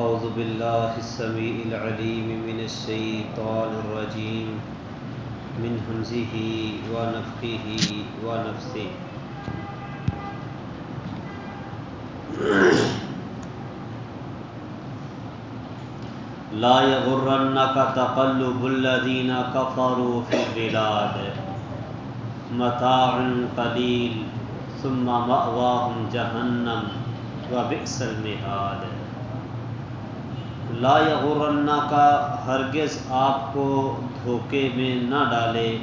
أعوذ بالله السميع العليم من الشيطان الرجيم. من همزه ونفخه ونفسه. لا يغرنك تقلب الذين كفروا في البلاد. متاع قليل، ثم مأواهم جهنم وبئس المهاد. لا یغرنا کا ہرگز آپ کو دھوکے میں نہ ڈالے۔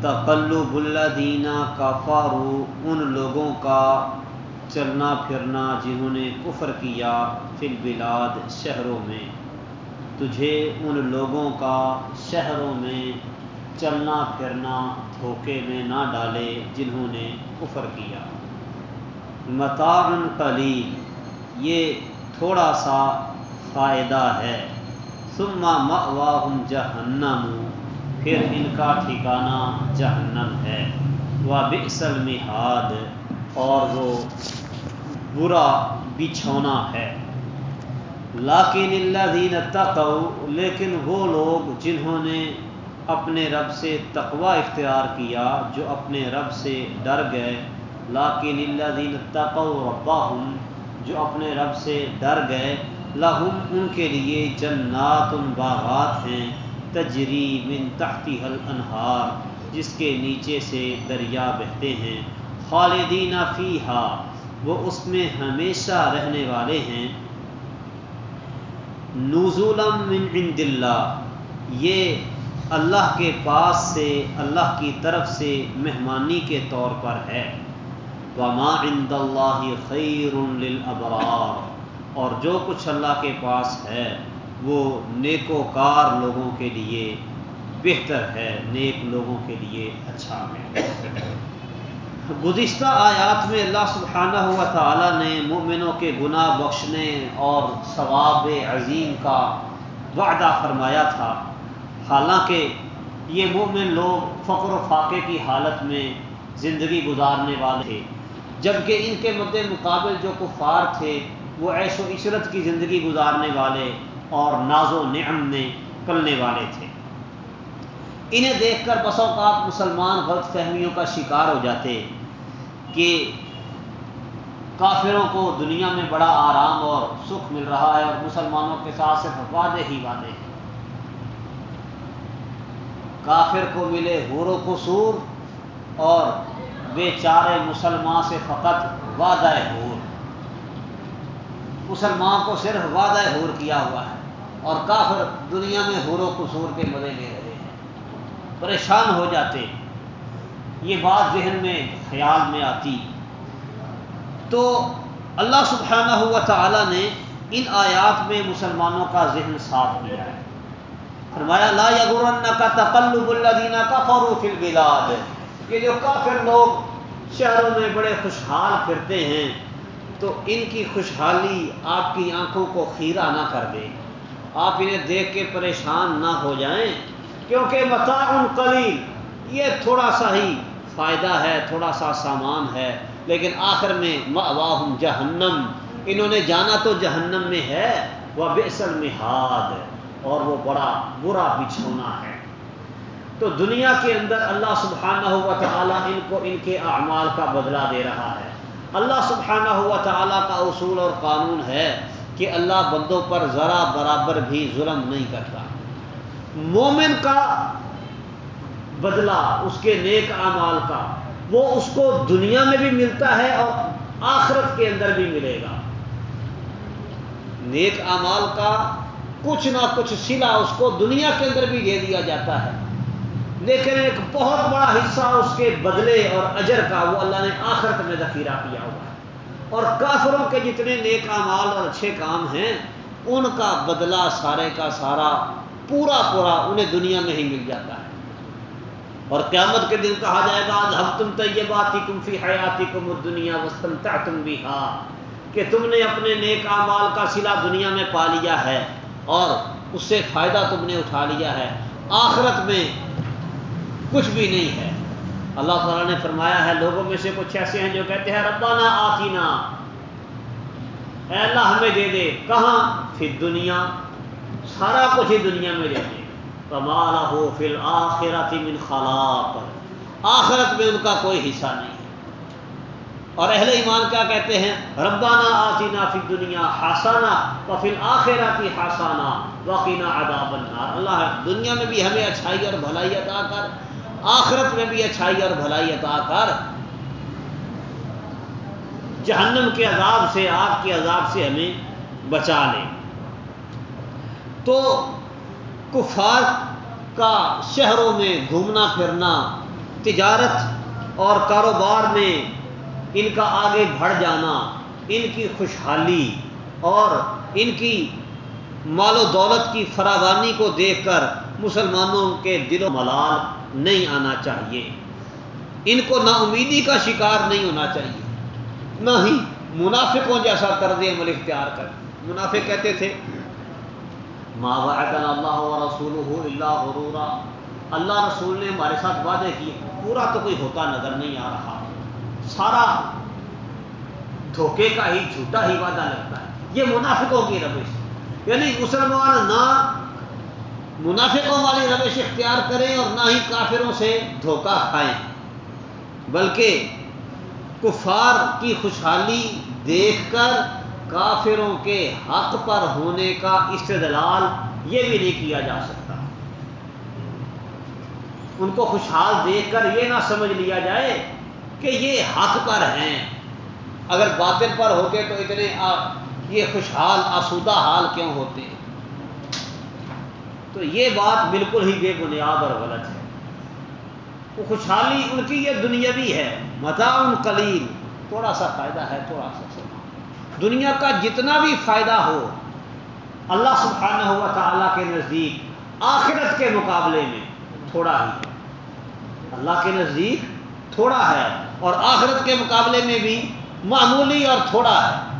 تقلب الذین کفروا ان لوگوں کا چلنا پھرنا جنہوں نے کفر کیا فی البلاد شہروں میں۔ تجھے ان لوگوں کا شہروں میں چلنا پھرنا دھوکے میں نہ ڈالے جنہوں نے کفر کیا۔ متاع قلیل یہ تھوڑا سا فائدہ ہے۔ ثم مأواہم جہنم، پھر ان کا ٹھکانہ جہنم ہے۔ وہ بئس المہاد، اور وہ برا بچھونا ہے۔ لاکن اللہ دین تقو لیکن وہ لوگ جنہوں نے اپنے رب سے تقوا اختیار کیا، جو اپنے رب سے ڈر گئے۔ لاکن اللہ دین تقو رباہم جو اپنے رب سے ڈر گئے، لہم ان کے لیے جنات باغات ہیں، تجری من تحتی حل انہار جس کے نیچے سے دریا بہتے ہیں، خالدین فیہا، وہ اس میں ہمیشہ رہنے والے ہیں۔ نزولم من عند اللہ، یہ اللہ کے پاس سے، اللہ کی طرف سے مہمانی کے طور پر ہے۔ وما عند اللہ خیر للابرار اور جو کچھ اللہ کے پاس ہے، وہ نیک و کار لوگوں کے لیے بہتر ہے، نیک لوگوں کے لیے اچھا ہے۔ گزشتہ آیات میں اللہ سبحانہ ہوا تعالیٰ نے مومنوں کے گناہ بخشنے اور ثواب عظیم کا وعدہ فرمایا تھا۔ حالانکہ یہ مومن لوگ فقر و فاقے کی حالت میں زندگی گزارنے والے تھے۔ جبکہ ان کے مد مقابل جو کفار تھے، وہ عیش و عشرت کی زندگی گزارنے والے اور ناز و نعم میں پلنے والے تھے۔ انہیں دیکھ کر بس اوقات مسلمان غلط فہمیوں کا شکار ہو جاتے کہ کافروں کو دنیا میں بڑا آرام اور سکھ مل رہا ہے اور مسلمانوں کے ساتھ صرف وعدے ہی وعدے ہیں۔ کافر کو ملے حور و قصور اور بے چارے مسلمان سے فقط وعدہ حور۔ مسلمان کو صرف وعدہ حور کیا ہوا ہے اور کافر دنیا میں حور و قصور کے مزے لے رہے ہیں۔ پریشان ہو جاتے۔ یہ بات ذہن میں، خیال میں آتی۔ تو اللہ سبحانہ ہوا تعالیٰ نے ان آیات میں مسلمانوں کا ذہن صاف کیا ہے۔ فرمایا، لا یغرن کا تقلب الذین کفروا فی البلاد۔ یہ جو کافر لوگ شہروں میں بڑے خوشحال پھرتے ہیں، تو ان کی خوشحالی آپ کی آنکھوں کو خیرہ نہ کر دے۔ آپ انہیں دیکھ کے پریشان نہ ہو جائیں، کیونکہ متاع قلیل، یہ تھوڑا سا ہی فائدہ ہے، تھوڑا سا سامان ہے، لیکن آخر میں مواہم جہنم۔ انہوں نے جانا تو جہنم میں ہے وہ بےسل مہاد اور وہ بڑا برا بچھونا ہے۔ تو دنیا کے اندر اللہ سبحانہ ہوا تعالیٰ ان کو ان کے اعمال کا بدلہ دے رہا ہے۔ اللہ سبحانہ ہوا تعالیٰ کا اصول اور قانون ہے کہ اللہ بندوں پر ذرا برابر بھی ظلم نہیں کرتا۔ مومن کا بدلہ، اس کے نیک اعمال کا، وہ اس کو دنیا میں بھی ملتا ہے اور آخرت کے اندر بھی ملے گا۔ نیک اعمال کا کچھ نہ کچھ سلا اس کو دنیا کے اندر بھی دے دیا جاتا ہے۔ لیکن ایک بہت بڑا حصہ اس کے بدلے اور اجر کا وہ اللہ نے آخرت میں ذخیرہ کیا ہوا ہے۔ اور کافروں کے جتنے نیک اعمال اور اچھے کام ہیں، ان کا بدلہ سارے کا سارا پورا پورا انہیں دنیا میں ہی مل جاتا ہے۔ اور قیامت کے دن کہا جائے گا ہم تم طیباتی کم فی حیاتی کم دنیا وسطن تم بھی کہ تم نے اپنے نیک اعمال کا سلا دنیا میں پا لیا ہے اور اس سے فائدہ تم نے اٹھا لیا ہے۔ آخرت میں کچھ بھی نہیں ہے۔ اللہ تعالیٰ نے فرمایا ہے، لوگوں میں سے کچھ ایسے ہیں جو کہتے ہیں ربانہ آتینا۔ میں دے دے۔ کہاں؟ پھر دنیا سارا کچھ ہی دنیا میں دے دے۔ کمالا ہو پھر آخرت من خلاق۔ آخرت میں ان کا کوئی حصہ نہیں۔ اور اہل ایمان کیا کہتے ہیں؟ ربانہ آتینا فی دنیا ہاسانہ و پھر آخراتی ہاسانہ وقینہ ادا بننا اللہ دنیا میں بھی ہمیں اچھائی اور بھلائی عطا کر۔ آخرت میں بھی اچھائی اور بھلائی عطا کر۔ جہنم کے عذاب سے، آگ کے عذاب سے ہمیں بچا لے۔ تو کفار کا شہروں میں گھومنا، پھرنا، تجارت اور کاروبار میں ان کا آگے بڑھ جانا، ان کی خوشحالی اور ان کی مال و دولت کی فراوانی کو دیکھ کر مسلمانوں کے دل و ملال نہیں آنا چاہیے۔ ان کو نا امیدی کا شکار نہیں ہونا چاہیے۔ نہ ہی منافقوں جیسا طرز عمل اختیار کر۔ منافق کہتے تھے، ما وعدنا اللہ و رسول اللہ غرورا۔ اللہ رسول نے ہمارے ساتھ وعدے کیے، پورا تو کوئی ہوتا نظر نہیں آ رہا۔ سارا دھوکے کا ہی، جھوٹا ہی وعدہ لگتا ہے۔ یہ منافقوں کی روش۔ یعنی مسلمان نہ منافقوں والی روش اختیار کریں اور نہ ہی کافروں سے دھوکہ کھائیں۔ بلکہ کفار کی خوشحالی دیکھ کر کافروں کے حق پر ہونے کا استدلال یہ بھی نہیں کیا جا سکتا۔ ان کو خوشحال دیکھ کر یہ نہ سمجھ لیا جائے کہ یہ حق پر ہیں۔ اگر باطل پر ہوتے تو اتنے آ, یہ خوشحال آسودہ حال کیوں ہوتے؟ ہیں تو یہ بات بالکل ہی بے بنیاد اور غلط ہے۔ وہ خوشحالی ان کی یہ دنیاوی ہے۔ متا ان کلیل تھوڑا سا فائدہ ہے، تھوڑا سا سما دنیا کا جتنا بھی فائدہ ہو، اللہ سبحانہ ہوا تعالیٰ کے نزدیک، آخرت کے مقابلے میں تھوڑا ہی ہے۔ اللہ کے نزدیک تھوڑا ہے اور آخرت کے مقابلے میں بھی معمولی اور تھوڑا ہے۔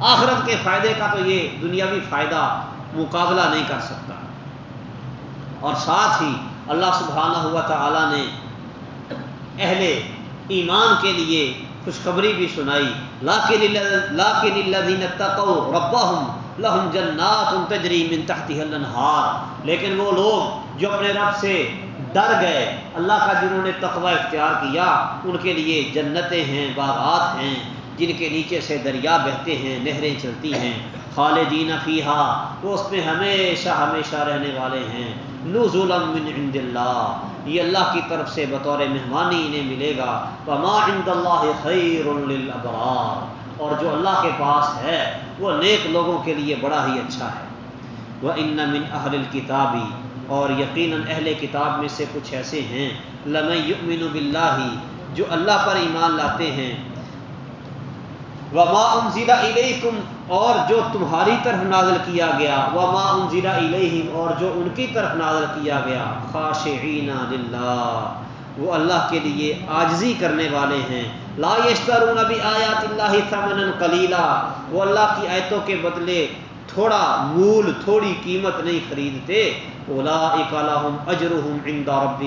آخرت کے فائدے کا تو یہ دنیاوی فائدہ مقابلہ نہیں کر سکتا۔ اور ساتھ ہی اللہ سبحانہ ہوا تعالیٰ نے اہل ایمان کے لیے خوشخبری بھی سنائی۔ لاکن الذین اتقوا ربهم لهم جنات تجری من تحتها الانہار۔ لیکن وہ لوگ جو اپنے رب سے ڈر گئے، اللہ کا جنہوں نے تقوی اختیار کیا، ان کے لیے جنتیں ہیں، باغات ہیں، جن کے نیچے سے دریا بہتے ہیں، نہریں چلتی ہیں۔ خالدین فیہا، وہ اس میں ہمیشہ ہمیشہ رہنے والے ہیں۔ نزلا من عند اللہ یہ اللہ کی طرف سے بطور مہمانی انہیں ملے گا۔ وما عند اللہ خیر للابرار اور جو اللہ کے پاس ہے، وہ نیک لوگوں کے لیے بڑا ہی اچھا ہے۔ وہ ان من اہل الکتابی اور یقیناً اہل کتاب میں سے کچھ ایسے ہیں۔ لم یؤمن باللہ جو اللہ پر ایمان لاتے ہیں۔ وما انزل الیکم اور جو تمہاری طرف نازل کیا گیا، وما انزل الیہم اور جو ان کی طرف نازل کیا گیا خاشعین للہ وہ اللہ کے لیے آجزی کرنے والے ہیں۔ لا یشترون بآیات اللہ ثمنا قلیلا وہ اللہ کی آیتوں کے بدلے تھوڑا مول، تھوڑی قیمت نہیں خریدتے۔ اولئک لهم اجرهم عند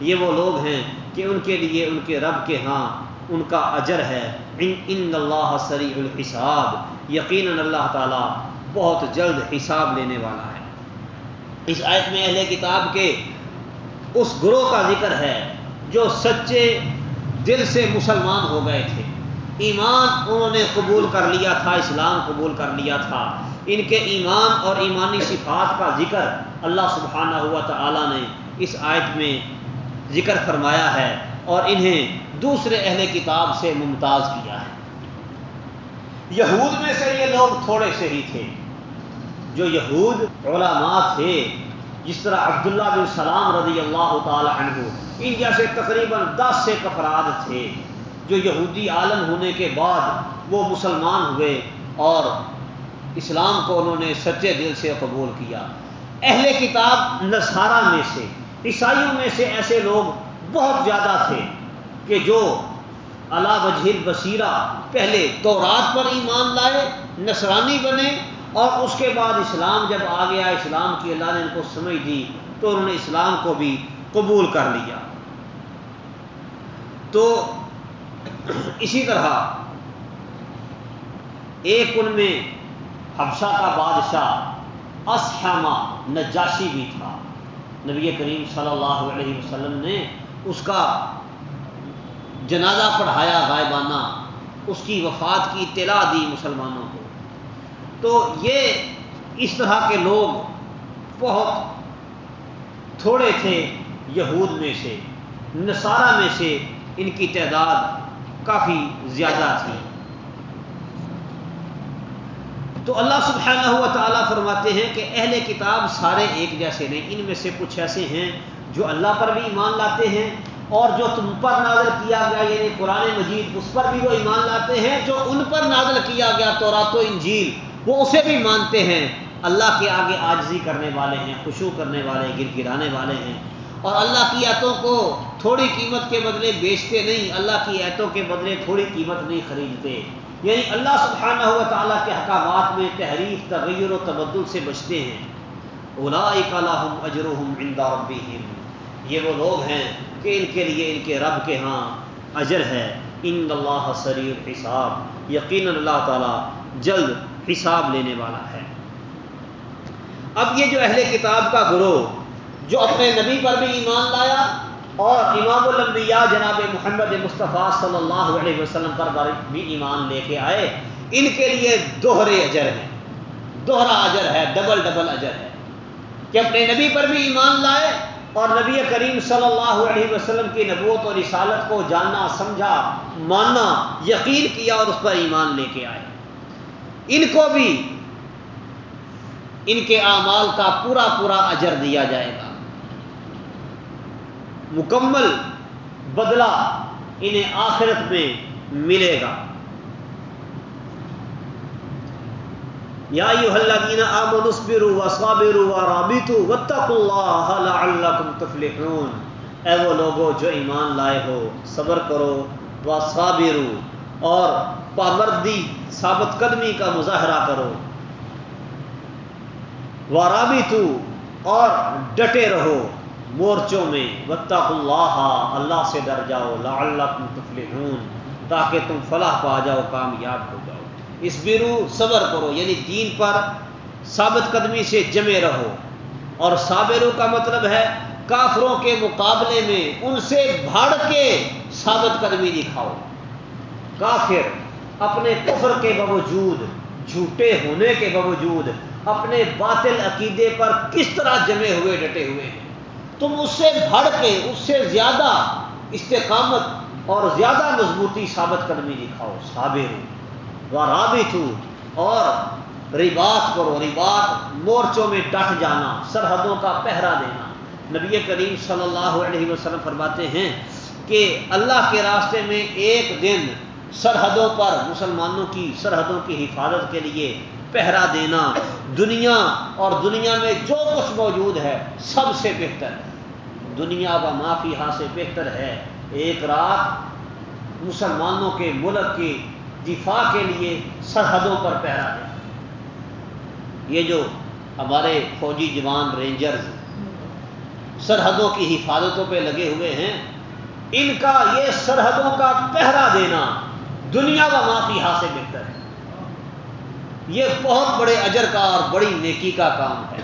یہ وہ لوگ ہیں کہ ان کے لیے ان کے رب کے ہاں ان کا اجر ہے۔ ان اللہ سریع الحساب۔ یقیناً اللہ تعالیٰ بہت جلد حساب لینے والا ہے۔ اس آیت میں اہل کتاب کے اس گروہ کا ذکر ہے جو سچے دل سے مسلمان ہو گئے تھے۔ ایمان انہوں نے قبول کر لیا تھا، اسلام قبول کر لیا تھا۔ ان کے ایمان اور ایمانی صفات کا ذکر اللہ سبحانہ ہوا تعالیٰ نے اس آیت میں ذکر فرمایا ہے اور انہیں دوسرے اہل کتاب سے ممتاز کیا ہے۔ یہود میں سے یہ لوگ تھوڑے سے ہی تھے۔ جو یہود علماء تھے، جس طرح عبداللہ بن سلام رضی اللہ تعالی عنہ ان جیسے تقریباً دس سے افراد تھے۔ جو یہودی عالم ہونے کے بعد وہ مسلمان ہوئے اور اسلام کو انہوں نے سچے دل سے قبول کیا۔ اہل کتاب نصارہ میں سے، عیسائیوں میں سے ایسے لوگ بہت زیادہ تھے کہ جو اللہ وجہ بصیرہ پہلے تورات پر ایمان لائے، نصرانی بنے، اور اس کے بعد اسلام جب آ گیا، اسلام کی اللہ نے ان کو سمجھ دی، تو انہوں نے اسلام کو بھی قبول کر لیا۔ تو اسی طرح ایک ان میں حبشہ کا بادشاہ اسحامہ نجاشی بھی تھا۔ نبی کریم صلی اللہ علیہ وسلم نے اس کا جنازہ پڑھایا غائبانہ، اس کی وفات کی اطلاع دی مسلمانوں کو۔ تو یہ اس طرح کے لوگ بہت تھوڑے تھے یہود میں سے، نصارہ میں سے ان کی تعداد کافی زیادہ تھی۔ تو اللہ سبحانہ ہوا تعالیٰ فرماتے ہیں کہ اہل کتاب سارے ایک جیسے نہیں ان میں سے کچھ ایسے ہیں جو اللہ پر بھی ایمان لاتے ہیں اور جو تم پر نازل کیا گیا یعنی قرآن مجید، اس پر بھی وہ ایمان لاتے ہیں، جو ان پر نازل کیا گیا تو رات و انجیل، وہ اسے بھی مانتے ہیں۔ اللہ کے آگے آجزی کرنے والے ہیں خوشو کرنے والے گر گرانے والے ہیں۔ اور اللہ کی ایتوں کو تھوڑی قیمت کے بدلے بیچتے نہیں، اللہ کی ایتوں کے بدلے تھوڑی قیمت نہیں خریدتے۔ یعنی اللہ سبحانہ ہوا تعالیٰ کے حکامات میں تحریف، تغیر و تبدل سے بچتے ہیں۔ اولا اجرحم اندا ربیم یہ وہ لوگ ہیں کہ ان کے لیے ان کے رب کے ہاں اجر ہے۔ ان اللہ سری حساب یقین اللہ تعالیٰ جلد حساب لینے والا ہے۔ اب یہ جو اہل کتاب کا گروہ جو اپنے نبی پر بھی ایمان لایا اور امام الانبیاء جناب محمد مصطفیٰ صلی اللہ علیہ وسلم پر بھی ایمان لے کے آئے، ان کے لیے دوہرے اجر ہیں۔ دوہرا اجر ہے، ڈبل ڈبل اجر ہے۔ کہ اپنے نبی پر بھی ایمان لائے اور نبی کریم صلی اللہ علیہ وسلم کی نبوت اور رسالت کو جاننا، سمجھا، ماننا، یقین کیا اور اس پر ایمان لے کے آئے۔ ان کو بھی ان کے اعمال کا پورا پورا اجر دیا جائے گا۔ مکمل بدلہ انہیں آخرت میں ملے گا۔ یا الذین آمنوا اصبروا وصابروا ورابطوا واتقوا اللہ لعلکم تفلحون۔ اے وہ لوگوں جو ایمان لائے ہو، صبر کرو وصابروا اور پابندی ثابت قدمی کا مظاہرہ کرو۔ ورابطوا اور ڈٹے رہو مورچوں میں۔ وطق اللہ اللہ سے ڈر جاؤ لا اللہ تاکہ تم فلاح پا جاؤ، کامیاب ہو جاؤ۔ اس بیرو صبر کرو یعنی دین پر ثابت قدمی سے جمے رہو۔ اور صابرو کا مطلب ہے کافروں کے مقابلے میں ان سے بھاڑ کے ثابت قدمی دکھاؤ۔ کافر اپنے کفر کے باوجود، جھوٹے ہونے کے باوجود اپنے باطل عقیدے پر کس طرح جمے ہوئے، ڈٹے ہوئے ہیں۔ تم اس سے بڑھ کے، اس سے زیادہ استقامت اور زیادہ مضبوطی ثابت قدمی دکھاؤ صابر و رابط اور رباط کرو، رباط مورچوں میں ڈٹ جانا، سرحدوں کا پہرا دینا۔ نبی کریم صلی اللہ علیہ وسلم فرماتے ہیں کہ اللہ کے راستے میں ایک دن سرحدوں پر مسلمانوں کی سرحدوں کی حفاظت کے لیے پہرا دینا۔ دنیا اور دنیا میں جو کچھ موجود ہے سب سے بہتر۔ ہے دنیا و معافی ہاں سے بہتر ہے۔ ایک رات مسلمانوں کے ملک کی دفاع کے لیے سرحدوں پر پہرا دے۔ یہ جو ہمارے فوجی جوان رینجرز سرحدوں کی حفاظتوں پہ لگے ہوئے ہیں، ان کا یہ سرحدوں کا پہرا دینا دنیا و معافی سے بہتر ہے۔ یہ بہت بڑے اجر کا اور بڑی نیکی کا کام ہے۔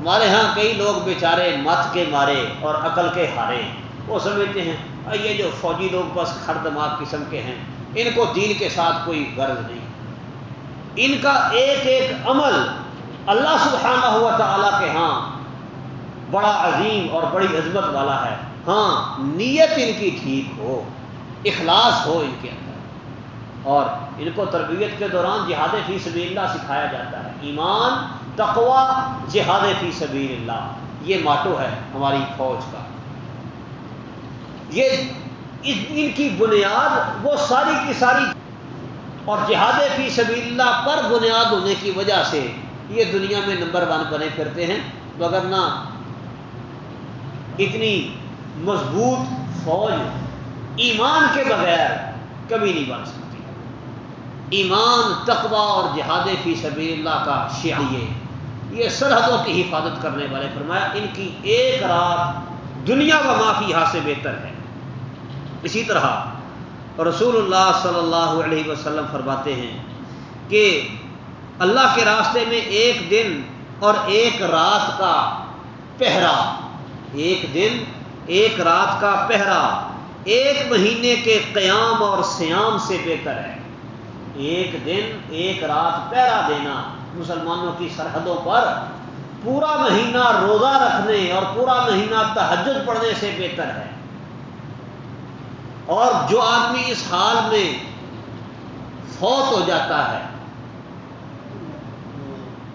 ہمارے ہاں کئی لوگ بیچارے مت کے مارے اور عقل کے ہارے، وہ سمجھتے ہیں یہ جو فوجی لوگ بس کھڑ دماغ قسم کے ہیں ان کو دین کے ساتھ کوئی غرض نہیں۔ ان کا ایک ایک عمل اللہ سبحانہ ہوا تعالیٰ کے ہاں بڑا عظیم اور بڑی عظمت والا ہے۔ ہاں نیت ان کی ٹھیک ہو، اخلاص ہو ان کے اندر۔ اور ان کو تربیت کے دوران جہاد فی سبیل اللہ سکھایا جاتا ہے۔ ایمان تقوا جہاد فی سبیل اللہ۔ یہ ماٹو ہے ہماری فوج کا۔ یہ ان کی بنیاد وہ ساری کی ساری اور جہاد فی سبیل اللہ پر بنیاد ہونے کی وجہ سے یہ دنیا میں نمبر ون بنے پھرتے ہیں۔ مگر نہ اتنی مضبوط فوج ایمان کے بغیر کبھی نہیں بن سکتی۔ ایمان تقوا اور جہاد فی سبیل اللہ کا شیعیے یہ سرحدوں کی حفاظت کرنے والے فرمایا، ان کی ایک رات دنیا و معافی یہاں سے بہتر ہے۔ اسی طرح رسول اللہ صلی اللہ علیہ وسلم فرماتے ہیں کہ اللہ کے راستے میں ایک دن اور ایک رات کا پہرا، ایک دن، ایک رات کا پہرا، ایک مہینے کے قیام اور سیام سے بہتر ہے۔ ایک دن، ایک رات پہرا دینا مسلمانوں کی سرحدوں پر پورا مہینہ روزہ رکھنے اور پورا مہینہ تحجد پڑھنے سے بہتر ہے۔ اور جو آدمی اس حال میں فوت ہو جاتا ہے،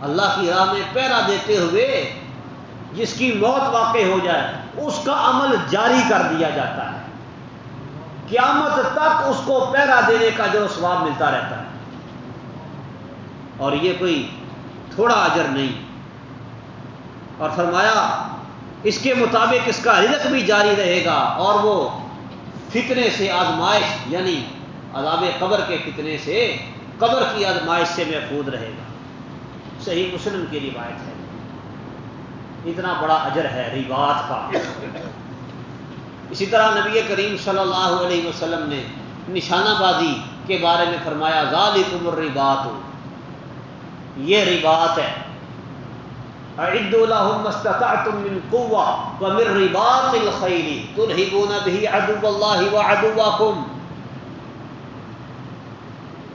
اللہ کی راہ میں پیرا دیتے ہوئے جس کی موت واقع ہو جائے، اس کا عمل جاری کر دیا جاتا ہے۔ قیامت تک اس کو پیرا دینے کا جو سواب ملتا رہتا ہے۔ اور یہ کوئی تھوڑا اجر نہیں۔ اور فرمایا، اس کے مطابق اس کا رزق بھی جاری رہے گا اور وہ فتنے سے آزمائش یعنی عذاب قبر کے فتنے سے قبر کی آزمائش سے محفوظ رہے گا۔ صحیح مسلم کی روایت ہے۔ اتنا بڑا اجر ہے ریبات کا۔ اسی طرح نبی کریم صلی اللہ علیہ وسلم نے نشانہ بازی کے بارے میں فرمایا، ذالکم الربات ہو یہ ربات ہے۔ اعد لهم ما استطعتم من قوه ومن رباط الخيل. ترهبون به عدو الله وعدوكم.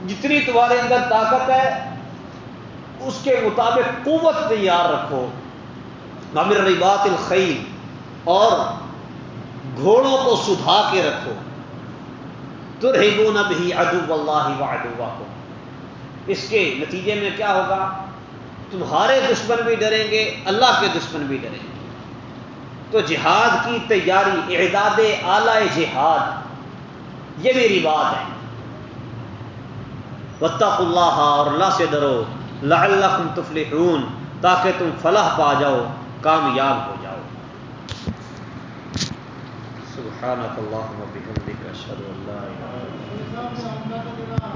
جتنی تمہارے اندر طاقت ہے، اس کے مطابق قوت تیار رکھو. مامر رباط الخیل اور گھوڑوں کو سدھا کے رکھو. ترہبون بھی عدو اللہ و اس کے نتیجے میں کیا ہوگا؟ تمہارے دشمن بھی ڈریں گے، اللہ کے دشمن بھی ڈریں گے۔ تو جہاد کی تیاری، اعداد اعلی جہاد، یہ میری بات ہے۔ وطق اللہ اور اللہ سے ڈرو۔ لعلکم تفلحون، تاکہ تم فلاح پا جاؤ، کامیاب ہو جاؤ۔ سبحانك اللهم وبحمدك اشهد ان لا اله الا انت۔